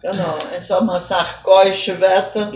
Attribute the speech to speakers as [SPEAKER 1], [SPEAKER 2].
[SPEAKER 1] Genau, in é so einem Sarkoische Wetter.